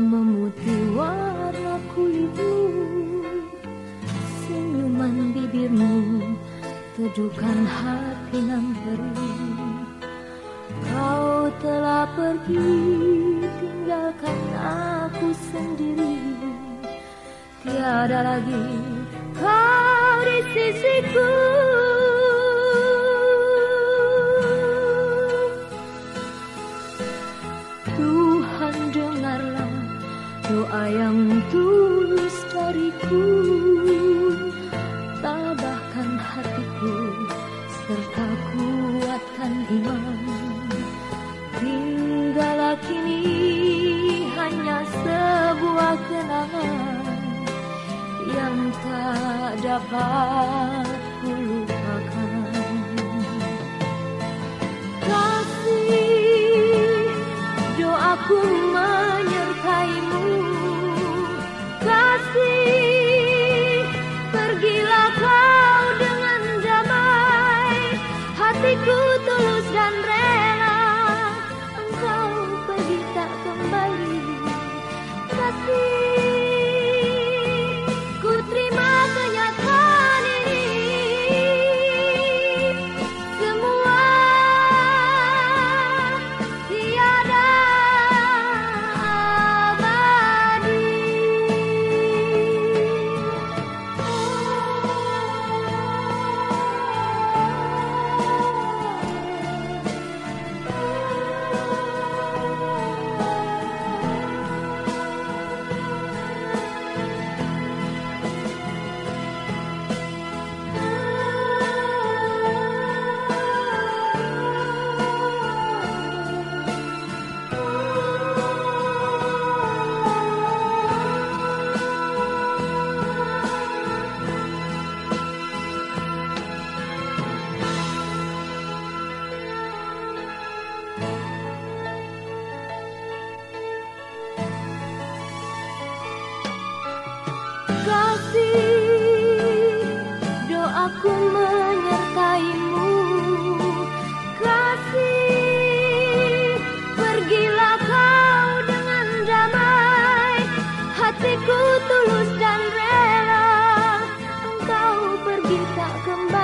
memutih warna kulitmu senyuman bibirmu teduhkan hati nan perih kau telah pergi tinggalkan aku sendiri. Tiada lagi kau di sisiku tabahkan hatiku serta kuatkan iman. Tinggallah kini hanya sebuah kenangan yang tak dapat ku lupakan kasih doaku menyertaimu. Pergilah kau dengan damai Hatiku tulus dan rela. Engkau pergi tak kembali. Kasih kita kembali